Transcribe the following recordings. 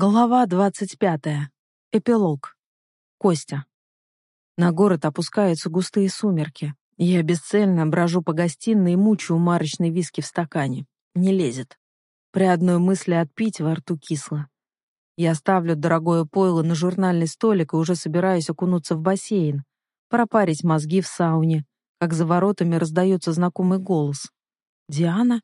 Глава двадцать пятая. Эпилог. Костя. На город опускаются густые сумерки. Я бесцельно брожу по гостиной и мучаю марочный виски в стакане. Не лезет. При одной мысли отпить во рту кисло. Я ставлю дорогое пойло на журнальный столик и уже собираюсь окунуться в бассейн, пропарить мозги в сауне, как за воротами раздается знакомый голос. «Диана?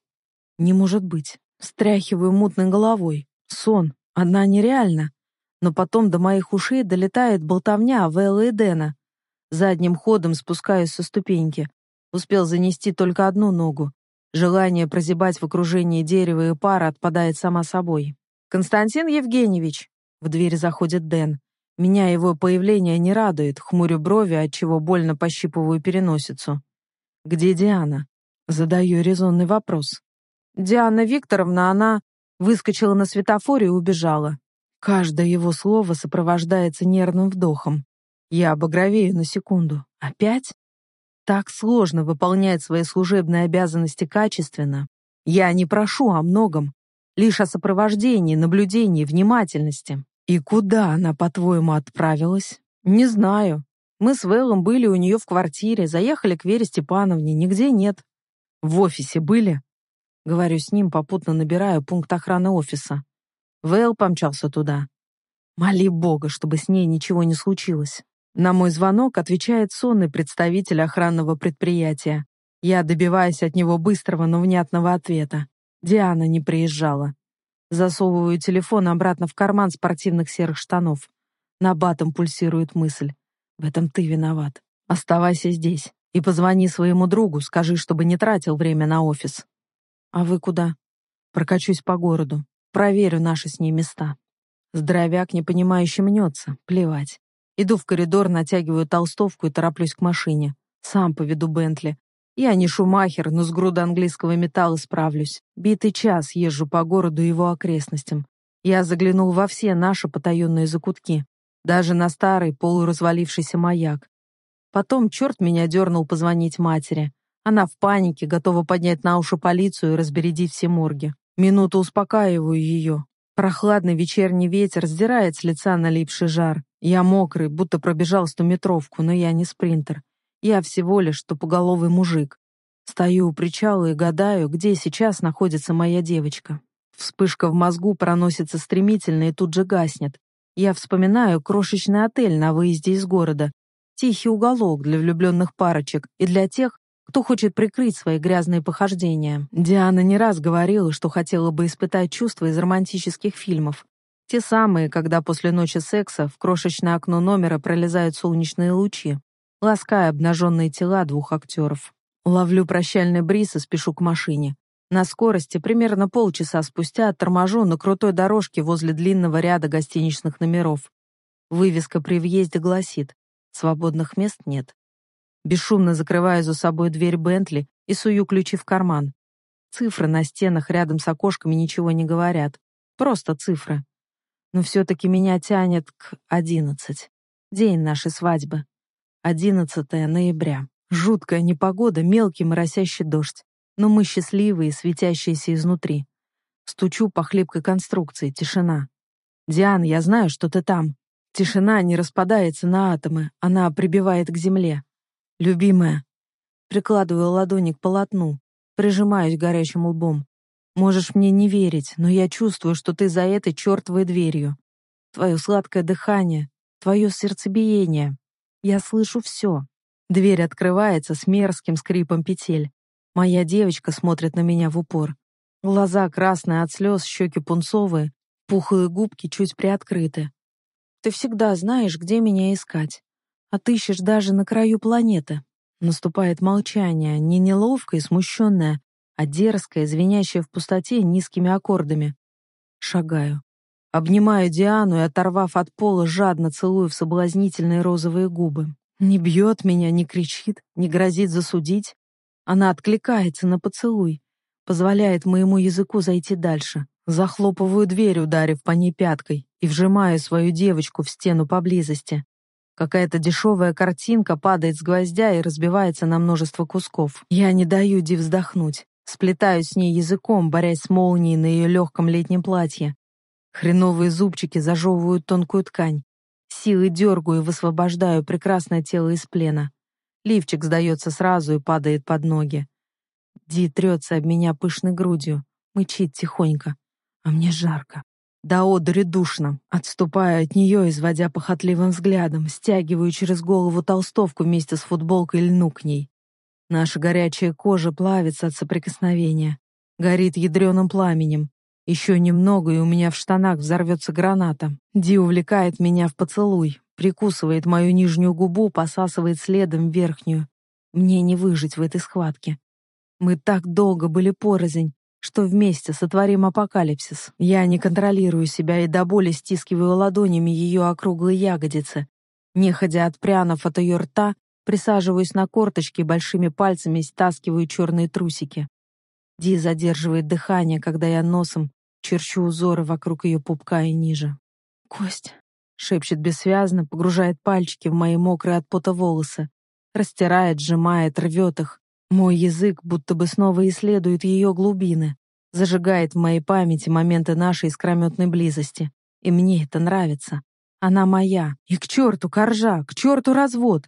Не может быть». Стряхиваю мутной головой. Сон. Она нереальна. Но потом до моих ушей долетает болтовня Вэлла и Дэна. Задним ходом спускаюсь со ступеньки. Успел занести только одну ногу. Желание прозябать в окружении дерева и пара отпадает сама собой. «Константин Евгеньевич!» В дверь заходит Дэн. Меня его появление не радует, хмурю брови, отчего больно пощипываю переносицу. «Где Диана?» Задаю резонный вопрос. «Диана Викторовна, она...» Выскочила на светофоре и убежала. Каждое его слово сопровождается нервным вдохом. Я обогровею на секунду. Опять? Так сложно выполнять свои служебные обязанности качественно. Я не прошу о многом, лишь о сопровождении, наблюдении, внимательности. И куда она, по-твоему, отправилась? Не знаю. Мы с Вэллом были у нее в квартире, заехали к Вере Степановне, нигде нет. В офисе были? Говорю с ним, попутно набираю пункт охраны офиса. Вейл помчался туда. Моли Бога, чтобы с ней ничего не случилось. На мой звонок отвечает сонный представитель охранного предприятия. Я добиваюсь от него быстрого, но внятного ответа. Диана не приезжала. Засовываю телефон обратно в карман спортивных серых штанов. На батом пульсирует мысль. В этом ты виноват. Оставайся здесь и позвони своему другу, скажи, чтобы не тратил время на офис. «А вы куда?» «Прокачусь по городу. Проверю наши с ней места». Здоровяк непонимающе мнется. Плевать. Иду в коридор, натягиваю толстовку и тороплюсь к машине. Сам поведу Бентли. Я не Шумахер, но с груда английского металла справлюсь. Битый час езжу по городу и его окрестностям. Я заглянул во все наши потаенные закутки. Даже на старый полуразвалившийся маяк. Потом черт меня дернул позвонить матери. Она в панике, готова поднять на уши полицию и разбередить все морги. Минуту успокаиваю ее. Прохладный вечерний ветер сдирает с лица налипший жар. Я мокрый, будто пробежал стометровку, но я не спринтер. Я всего лишь тупоголовый мужик. Стою у причала и гадаю, где сейчас находится моя девочка. Вспышка в мозгу проносится стремительно и тут же гаснет. Я вспоминаю крошечный отель на выезде из города. Тихий уголок для влюбленных парочек и для тех, кто хочет прикрыть свои грязные похождения. Диана не раз говорила, что хотела бы испытать чувства из романтических фильмов. Те самые, когда после ночи секса в крошечное окно номера пролезают солнечные лучи, лаская обнаженные тела двух актеров. Ловлю прощальный бриз и спешу к машине. На скорости примерно полчаса спустя торможу на крутой дорожке возле длинного ряда гостиничных номеров. Вывеска при въезде гласит «Свободных мест нет». Бесшумно закрываю за собой дверь Бентли и сую ключи в карман. Цифры на стенах рядом с окошками ничего не говорят. Просто цифры. Но все-таки меня тянет к одиннадцать. День нашей свадьбы. Одиннадцатое ноября. Жуткая непогода, мелкий моросящий дождь. Но мы счастливые, светящиеся изнутри. Стучу по хлипкой конструкции, тишина. «Диан, я знаю, что ты там». Тишина не распадается на атомы, она прибивает к земле. «Любимая». Прикладываю ладони к полотну, прижимаюсь горячим лбом. Можешь мне не верить, но я чувствую, что ты за этой чертовой дверью. Твое сладкое дыхание, твое сердцебиение. Я слышу все. Дверь открывается с мерзким скрипом петель. Моя девочка смотрит на меня в упор. Глаза красные от слез, щеки пунцовые, пухлые губки чуть приоткрыты. Ты всегда знаешь, где меня искать. Отыщешь даже на краю планеты. Наступает молчание, не неловкое и смущенное, а дерзкое, звенящее в пустоте низкими аккордами. Шагаю. Обнимаю Диану и, оторвав от пола, жадно целую в соблазнительные розовые губы. Не бьет меня, не кричит, не грозит засудить. Она откликается на поцелуй, позволяет моему языку зайти дальше. Захлопываю дверь, ударив по ней пяткой, и вжимаю свою девочку в стену поблизости. Какая-то дешевая картинка падает с гвоздя и разбивается на множество кусков. Я не даю Ди вздохнуть. Сплетаю с ней языком, борясь с молнией на ее легком летнем платье. Хреновые зубчики зажевывают тонкую ткань. Силой дергаю и высвобождаю прекрасное тело из плена. Лифчик сдается сразу и падает под ноги. Ди трется об меня пышной грудью, мычит тихонько. А мне жарко. До одури душно. Отступаю от нее, изводя похотливым взглядом, стягиваю через голову толстовку вместе с футболкой льну к ней. Наша горячая кожа плавится от соприкосновения. Горит ядреным пламенем. Еще немного, и у меня в штанах взорвется граната. Ди увлекает меня в поцелуй, прикусывает мою нижнюю губу, посасывает следом верхнюю. Мне не выжить в этой схватке. Мы так долго были порознь, что вместе сотворим апокалипсис. Я не контролирую себя и до боли стискиваю ладонями ее округлые ягодицы. Неходя отпрянув от ее рта, присаживаюсь на корточки большими пальцами стаскиваю черные трусики. Ди задерживает дыхание, когда я носом черчу узоры вокруг ее пупка и ниже. «Кость!» — шепчет бессвязно, погружает пальчики в мои мокрые от пота волосы. Растирает, сжимает, рвет их. Мой язык будто бы снова исследует ее глубины. Зажигает в моей памяти моменты нашей искрометной близости. И мне это нравится. Она моя. И к черту коржа, к черту развод.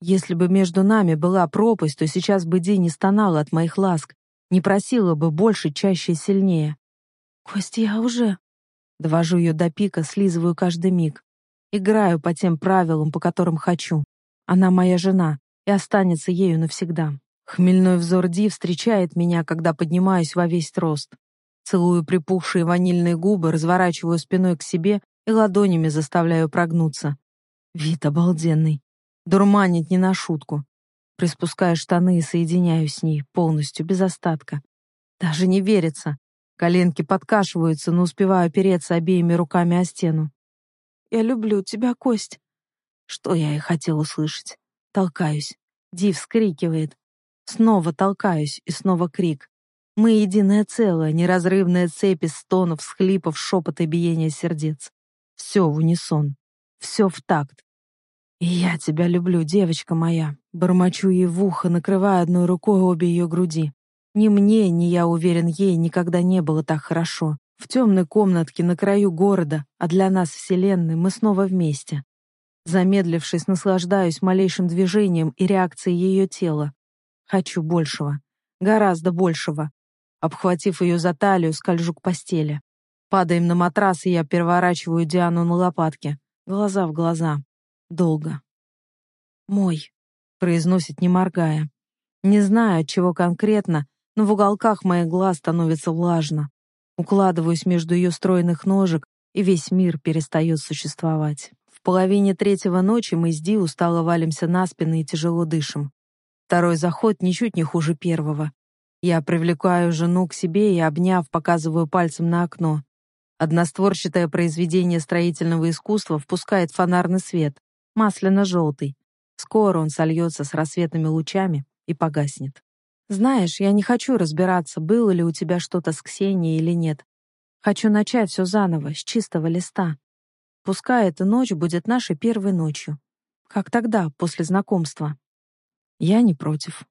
Если бы между нами была пропасть, то сейчас бы Ди не стонала от моих ласк, не просила бы больше, чаще и сильнее. «Кость, я уже...» Довожу ее до пика, слизываю каждый миг. Играю по тем правилам, по которым хочу. Она моя жена и останется ею навсегда. Хмельной взор Ди встречает меня, когда поднимаюсь во весь рост. Целую припухшие ванильные губы, разворачиваю спиной к себе и ладонями заставляю прогнуться. Вид обалденный. Дурманит не на шутку. Приспускаю штаны и соединяюсь с ней полностью, без остатка. Даже не верится. Коленки подкашиваются, но успеваю опереться обеими руками о стену. «Я люблю тебя, Кость». Что я и хотел услышать. Толкаюсь. Ди вскрикивает. Снова толкаюсь, и снова крик. Мы единое целое, неразрывная цепь из стонов, схлипов, шепота и биения сердец. Все в унисон. Все в такт. Я тебя люблю, девочка моя. Бормочу ей в ухо, накрывая одной рукой обе ее груди. Ни мне, ни я уверен, ей никогда не было так хорошо. В темной комнатке на краю города, а для нас вселенной, мы снова вместе. Замедлившись, наслаждаюсь малейшим движением и реакцией ее тела. Хочу большего. Гораздо большего. Обхватив ее за талию, скольжу к постели. Падаем на матрас, и я переворачиваю Диану на лопатке. Глаза в глаза. Долго. «Мой», — произносит, не моргая. Не знаю, от чего конкретно, но в уголках моих глаз становится влажно. Укладываюсь между ее стройных ножек, и весь мир перестает существовать. В половине третьего ночи мы с Ди устало валимся на спины и тяжело дышим. Второй заход ничуть не хуже первого. Я привлекаю жену к себе и, обняв, показываю пальцем на окно. Одностворчатое произведение строительного искусства впускает фонарный свет, масляно-желтый. Скоро он сольется с рассветными лучами и погаснет. Знаешь, я не хочу разбираться, было ли у тебя что-то с Ксенией или нет. Хочу начать все заново, с чистого листа. Пускай эта ночь будет нашей первой ночью. Как тогда, после знакомства. Я не против.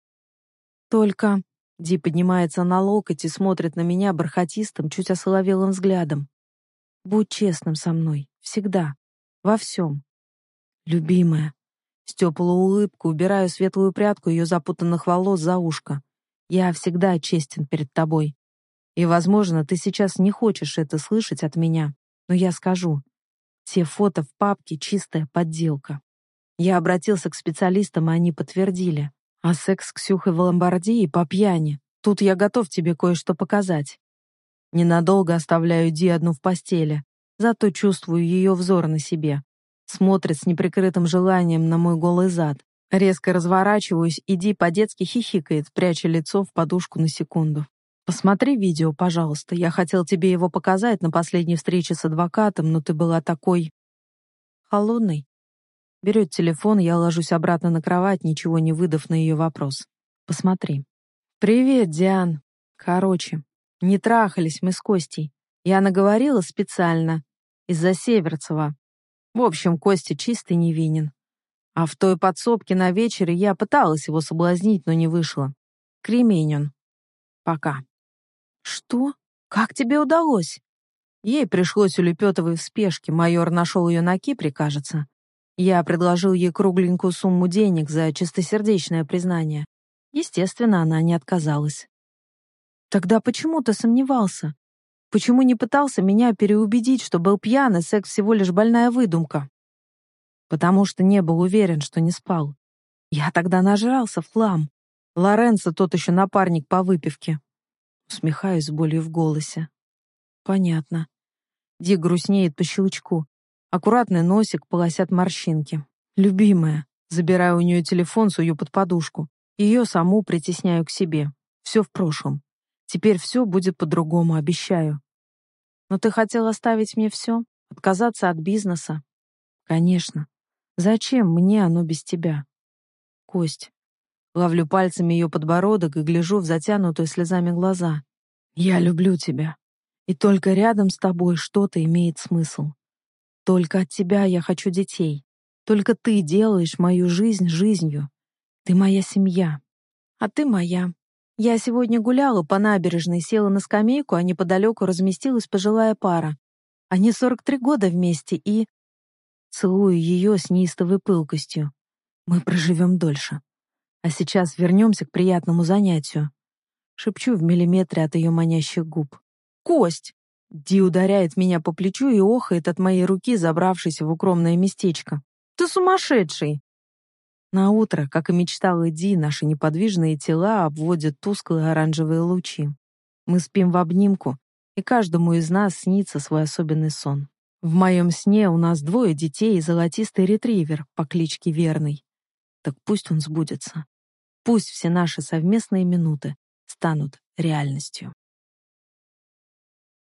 Только... Ди поднимается на локоть и смотрит на меня бархатистым, чуть осоловелым взглядом. Будь честным со мной. Всегда. Во всем. Любимая. С теплой улыбкой убираю светлую прядку ее запутанных волос за ушко. Я всегда честен перед тобой. И, возможно, ты сейчас не хочешь это слышать от меня, но я скажу. Те фото в папке — чистая подделка. Я обратился к специалистам, и они подтвердили. А секс с Ксюхой в Ломбардии по пьяни. Тут я готов тебе кое-что показать. Ненадолго оставляю Ди одну в постели, зато чувствую ее взор на себе. Смотрит с неприкрытым желанием на мой голый зад. Резко разворачиваюсь, иди по-детски хихикает, пряча лицо в подушку на секунду. «Посмотри видео, пожалуйста. Я хотел тебе его показать на последней встрече с адвокатом, но ты была такой... холодной». Берет телефон, я ложусь обратно на кровать, ничего не выдав на ее вопрос. «Посмотри». «Привет, Диан. Короче, не трахались мы с Костей. Я наговорила специально. Из-за Северцева. В общем, Костя чистый невинен. А в той подсобке на вечере я пыталась его соблазнить, но не вышло. Кремень он. Пока. Что? Как тебе удалось? Ей пришлось улепетывать в спешке, майор нашел ее на Кипре, кажется. Я предложил ей кругленькую сумму денег за чистосердечное признание. Естественно, она не отказалась. Тогда почему ты сомневался? Почему не пытался меня переубедить, что был пьян и секс всего лишь больная выдумка? Потому что не был уверен, что не спал. Я тогда нажрался в хлам. Лоренцо тот еще напарник по выпивке. Усмехаюсь с болью в голосе. Понятно. Ди грустнеет по щелчку. Аккуратный носик, полосят морщинки. Любимая. Забираю у нее телефон, сую под подушку. Ее саму притесняю к себе. Все в прошлом. Теперь все будет по-другому, обещаю. Но ты хотел оставить мне все? Отказаться от бизнеса? Конечно. Зачем мне оно без тебя? Кость. Ловлю пальцами ее подбородок и гляжу в затянутые слезами глаза. Я люблю тебя. И только рядом с тобой что-то имеет смысл. Только от тебя я хочу детей. Только ты делаешь мою жизнь жизнью. Ты моя семья. А ты моя. Я сегодня гуляла по набережной, села на скамейку, а неподалеку разместилась пожилая пара. Они 43 года вместе и... Целую ее с неистовой пылкостью. Мы проживем дольше. А сейчас вернемся к приятному занятию. Шепчу в миллиметре от ее манящих губ. «Кость!» Ди ударяет меня по плечу и охает от моей руки, забравшись в укромное местечко. «Ты сумасшедший!» На утро, как и мечтала Ди, наши неподвижные тела обводят тусклые оранжевые лучи. Мы спим в обнимку, и каждому из нас снится свой особенный сон. В моем сне у нас двое детей и золотистый ретривер по кличке Верный. Так пусть он сбудется. Пусть все наши совместные минуты станут реальностью.